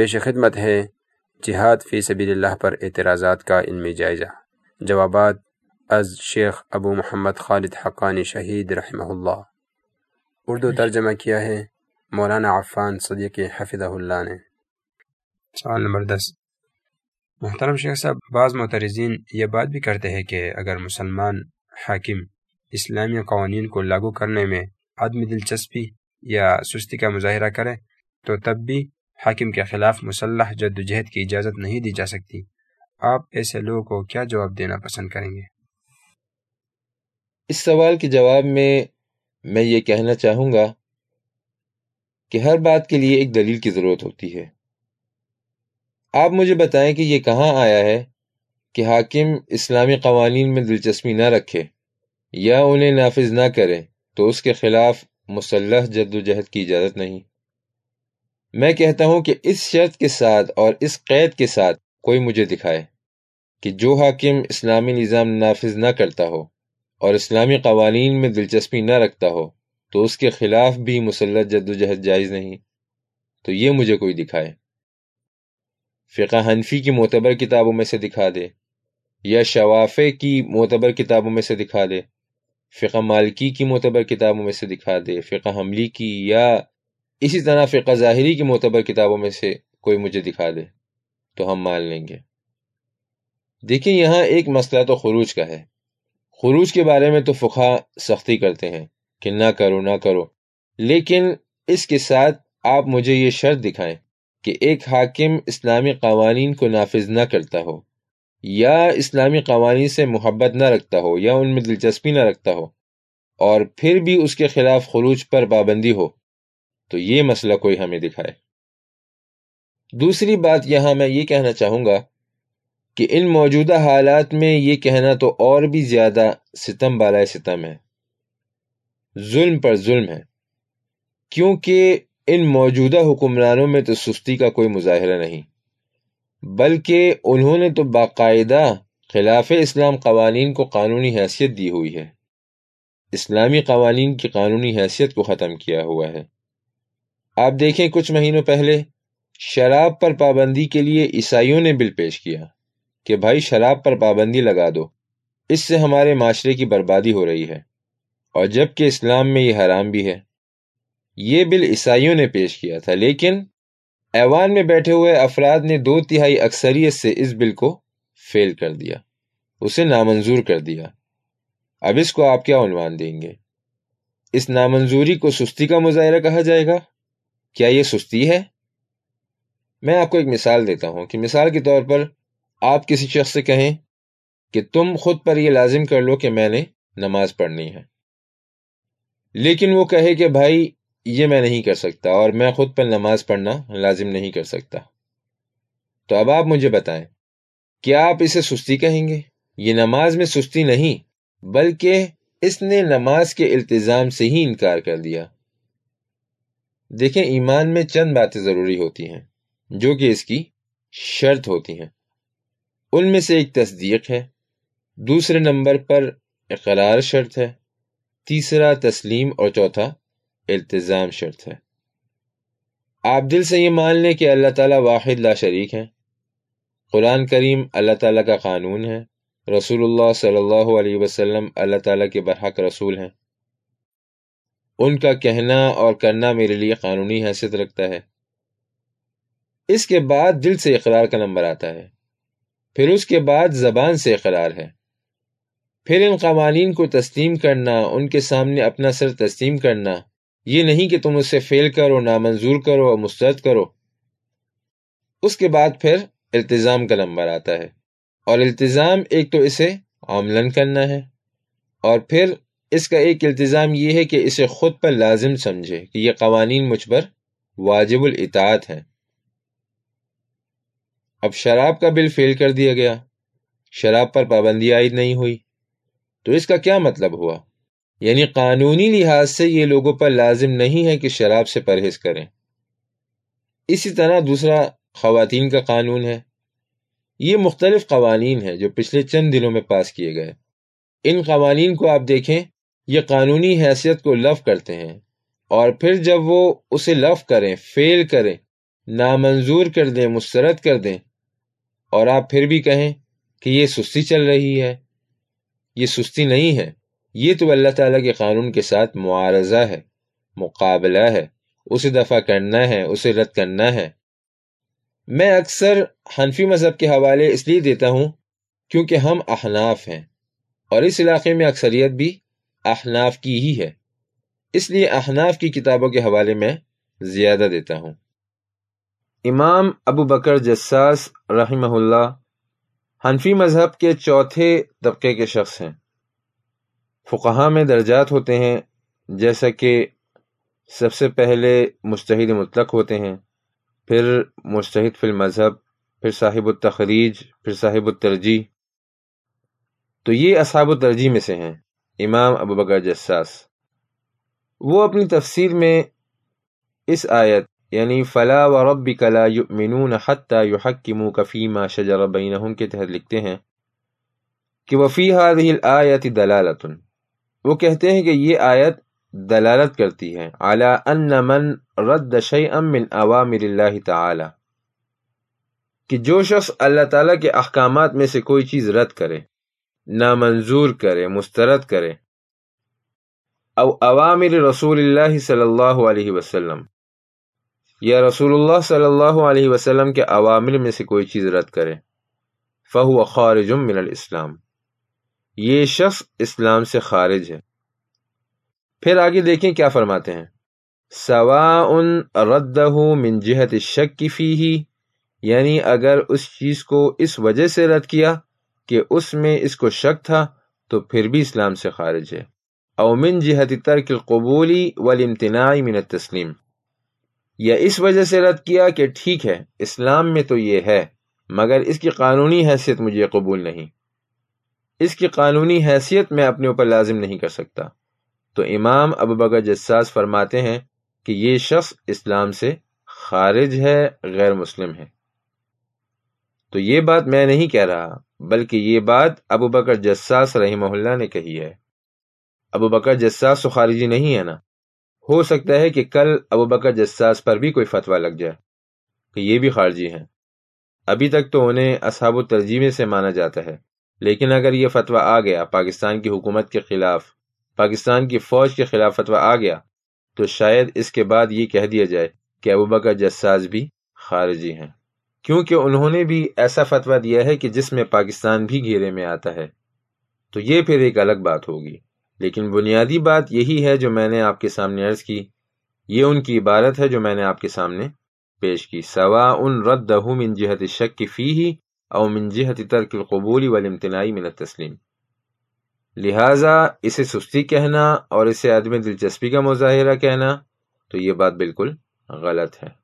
پیش خدمت ہے جہاد فی سبیل اللہ پر اعتراضات کا علمی جائزہ۔ جوابات از شیخ ابو محمد خالد حقانی شہید رحمہ اللہ۔ اردو ترجمہ کیا ہے۔ مولانا عفان صدیق حفظہ اللہ نے۔ سوال نمبر دس۔ محترم شیخ صاحب، بعض معترضین یہ بات بھی کرتے ہیں کہ اگر مسلمان حاکم اسلامی قوانین کو لاگو کرنے میں عدم دلچسپی یا سستی کا مظاہرہ کرے، تو تب بھی حاکم کے خلاف مسلح جد و جہد کی اجازت نہیں دی جا سکتی۔ آپ ایسے لوگوں کو کیا جواب دینا پسند کریں گے؟ اس سوال کے جواب میں میں یہ کہنا چاہوں گا کہ ہر بات کے لیے ایک دلیل کی ضرورت ہوتی ہے۔ آپ مجھے بتائیں کہ یہ کہاں آیا ہے کہ حاکم اسلامی قوانین میں دلچسپی نہ رکھے یا انہیں نافذ نہ کرے تو اس کے خلاف مسلح جد و جہد کی اجازت نہیں۔ میں کہتا ہوں کہ اس شرط کے ساتھ اور اس قید کے ساتھ کوئی مجھے دکھائے کہ جو حاکم اسلامی نظام نافذ نہ کرتا ہو اور اسلامی قوانین میں دلچسپی نہ رکھتا ہو تو اس کے خلاف بھی مسلط جد و جہد جائز نہیں، تو یہ مجھے کوئی دکھائے۔ فقہ حنفی کی معتبر کتابوں میں سے دکھا دے یا شوافے کی معتبر کتابوں میں سے دکھا دے، فقہ مالکی کی معتبر کتابوں میں سے دکھا دے، فقہ حملی کی یا اسی طرح فقہ ظاہری کی معتبر کتابوں میں سے کوئی مجھے دکھا دے، تو ہم مان لیں گے۔ دیکھیں، یہاں ایک مسئلہ تو خروج کا ہے۔ خروج کے بارے میں تو فقہ سختی کرتے ہیں کہ نہ کرو نہ کرو۔ لیکن اس کے ساتھ آپ مجھے یہ شرط دکھائیں کہ ایک حاکم اسلامی قوانین کو نافذ نہ کرتا ہو، یا اسلامی قوانین سے محبت نہ رکھتا ہو، یا ان میں دلچسپی نہ رکھتا ہو، اور پھر بھی اس کے خلاف خروج پر پابندی ہو۔ تو یہ مسئلہ کوئی ہمیں دکھائے۔ دوسری بات یہاں میں یہ کہنا چاہوں گا کہ ان موجودہ حالات میں یہ کہنا تو اور بھی زیادہ ستم بالائے ستم ہے۔ ظلم پر ظلم ہے۔ کیونکہ ان موجودہ حکمرانوں میں تو سستی کا کوئی مظاہرہ نہیں، بلکہ انہوں نے تو باقاعدہ خلاف اسلام قوانین کو قانونی حیثیت دی ہوئی ہے۔ اسلامی قوانین کی قانونی حیثیت کو ختم کیا ہوا ہے۔ آپ دیکھیں کچھ مہینوں پہلے شراب پر پابندی کے لیے عیسائیوں نے بل پیش کیا کہ بھائی شراب پر پابندی لگا دو، اس سے ہمارے معاشرے کی بربادی ہو رہی ہے۔ اور جبکہ اسلام میں یہ حرام بھی ہے، یہ بل عیسائیوں نے پیش کیا تھا۔ لیکن ایوان میں بیٹھے ہوئے افراد نے دو تہائی اکثریت سے اس بل کو فیل کر دیا، اسے نامنظور کر دیا۔ اب اس کو آپ کیا عنوان دیں گے؟ اس نامنظوری کو سستی کا مظاہرہ کہا جائے گا؟ کیا یہ سستی ہے؟ میں آپ کو ایک مثال دیتا ہوں کہ مثال کے طور پر آپ کسی شخص سے کہیں کہ تم خود پر یہ لازم کر لو کہ میں نے نماز پڑھنی ہے۔ لیکن وہ کہے کہ بھائی، یہ میں نہیں کر سکتا اور میں خود پر نماز پڑھنا لازم نہیں کر سکتا۔ تو اب آپ مجھے بتائیں، کیا آپ اسے سستی کہیں گے؟ یہ نماز میں سستی نہیں، بلکہ اس نے نماز کے التظام سے ہی انکار کر دیا۔ دیکھیں، ایمان میں چند باتیں ضروری ہوتی ہیں، جو کہ اس کی شرط ہوتی ہیں۔ ان میں سے ایک تصدیق ہے، دوسرے نمبر پر اقرار شرط ہے، تیسرا تسلیم اور چوتھا التظام شرط ہے۔ آپ دل سے یہ مان لیں کہ اللہ تعالیٰ واحد لا شریک ہے قرآن کریم اللہ تعالیٰ کا قانون ہے۔ رسول اللہ صلی اللہ علیہ وسلم اللہ تعالیٰ کے برحق رسول ہیں۔ ان کا کہنا اور کرنا میرے لیے قانونی حیثیت رکھتا ہے۔ اس کے بعد دل سے اقرار کا نمبر آتا ہے۔ پھر اس کے بعد زبان سے اقرار ہے۔ پھر ان قوانین کو تسلیم کرنا، ان کے سامنے اپنا سر تسلیم کرنا، یہ نہیں کہ تم اسے فیل کرو، نامنظور کرو اور مسترد کرو۔ اس کے بعد پھر التظام کا نمبر آتا ہے۔ اور التظام ایک تو اسے عملاً کرنا ہے۔ اور پھر اس کا ایک التظام یہ ہے کہ اسے خود پر لازم سمجھے کہ یہ قوانین مجھ پر واجب الاطاعت ہیں۔ اب شراب کا بل فیل کر دیا گیا۔ شراب پر پابندی عائد نہیں ہوئی۔ تو اس کا کیا مطلب ہوا؟ یعنی قانونی لحاظ سے یہ لوگوں پر لازم نہیں ہے کہ شراب سے پرہیز کریں۔ اسی طرح دوسرا خواتین کا قانون ہے۔ یہ مختلف قوانین ہیں جو پچھلے چند دنوں میں پاس کیے گئے۔ ان قوانین کو آپ دیکھیں۔ یہ قانونی حیثیت کو لف کرتے ہیں اور پھر جب وہ اسے لف کریں، فیل کریں، نامنظور کر دیں، مسترد کر دیں، اور آپ پھر بھی کہیں کہ یہ سستی چل رہی ہے، یہ سستی نہیں ہے، یہ تو اللہ تعالیٰ کے قانون کے ساتھ معارضہ ہے، مقابلہ ہے، اسے دفع کرنا ہے، اسے رد کرنا ہے۔ میں اکثر حنفی مذہب کے حوالے اس لیے دیتا ہوں کیونکہ ہم احناف ہیں اور اس علاقے میں اکثریت بھی احناف کی ہی ہے۔ اس لیے احناف کی کتابوں کے حوالے میں زیادہ دیتا ہوں۔ امام ابو بکر جساس رحمہ اللہ حنفی مذہب کے چوتھے طبقے کے شخص ہیں۔ فقہا میں درجات ہوتے ہیں جیسا کہ سب سے پہلے مستحد مطلق ہوتے ہیں، پھر مستحد فی المذہب، پھر صاحب التخریج، پھر صاحب الترجیح۔ تو یہ اصحاب الترجیح میں سے ہیں۔ امام ابو بکر جساس۔ وہ اپنی تفسیر میں اس آیت یعنی فلا و رب کلا یؤمنون حتی یحکموک فیما شجر بینہم کے تحت لکھتے ہیں کہ وفی هذه الآیت دلالت وہ کہتے ہیں کہ یہ آیت دلالت کرتی ہے، علی ان من رد شیئا من اوامر اللہ تعالی۔ کہ جو شخص اللہ تعالیٰ کے احکامات میں سے کوئی چیز رد کرے۔ نامنظور کرے، مسترد کرے۔ او عوامر رسول اللہ صلی اللہ علیہ وسلم۔ یا رسول اللہ صلی اللہ علیہ وسلم کے عوامر میں سے کوئی چیز رد کرے۔ فہو خارج من الاسلام۔ یہ شخص اسلام سے خارج ہے۔ پھر آگے دیکھیں کیا فرماتے ہیں۔ سواء ردہ من جہت الشک کی فی ہی یعنی اگر اس چیز کو اس وجہ سے رد کیا کہ اس میں اس کو شک تھا تو پھر بھی اسلام سے خارج ہے۔ او من جہت ترک القبولی والامتناع من التسلیم۔ یا اس وجہ سے رد کیا کہ ٹھیک ہے، اسلام میں تو یہ ہے، مگر اس کی قانونی حیثیت مجھے قبول نہیں۔ اس کی قانونی حیثیت میں اپنے اوپر لازم نہیں کر سکتا۔ تو امام ابو بکر جساس فرماتے ہیں کہ یہ شخص اسلام سے خارج ہے، غیر مسلم ہے۔ تو یہ بات میں نہیں کہہ رہا۔ بلکہ یہ بات ابو بکر جساس رحمہ اللہ نے کہی ہے۔ ابو بکر جساس تو خارجی نہیں ہے نا؟ ہو سکتا ہے کہ کل ابو بکر جساس پر بھی کوئی فتویٰ لگ جائے کہ یہ بھی خارجی ہیں۔ ابھی تک تو انہیں اصحاب و ترجیح سے مانا جاتا ہے، لیکن اگر یہ فتویٰ آ گیا، پاکستان کی حکومت کے خلاف، پاکستان کی فوج کے خلاف فتویٰ آ گیا، تو شاید اس کے بعد یہ کہہ دیا جائے کہ ابو بکر جساس بھی خارجی ہیں۔ کیونکہ انہوں نے بھی ایسا فتویٰ دیا ہے کہ جس میں پاکستان بھی گھیرے میں آتا ہے۔ تو یہ پھر ایک الگ بات ہوگی۔ لیکن بنیادی بات یہی ہے جو میں نے آپ کے سامنے عرض کی۔ یہ ان کی عبارت ہے جو میں نے آپ کے سامنے پیش کی۔ سوا ان رد من جہت شک کی فی ہی او من جہت ترک القبولی والامتناعی من التسلیم۔ لہٰذا اسے سستی کہنا اور اسے عدم دلچسپی کا مظاہرہ کہنا تو یہ بات بالکل غلط ہے۔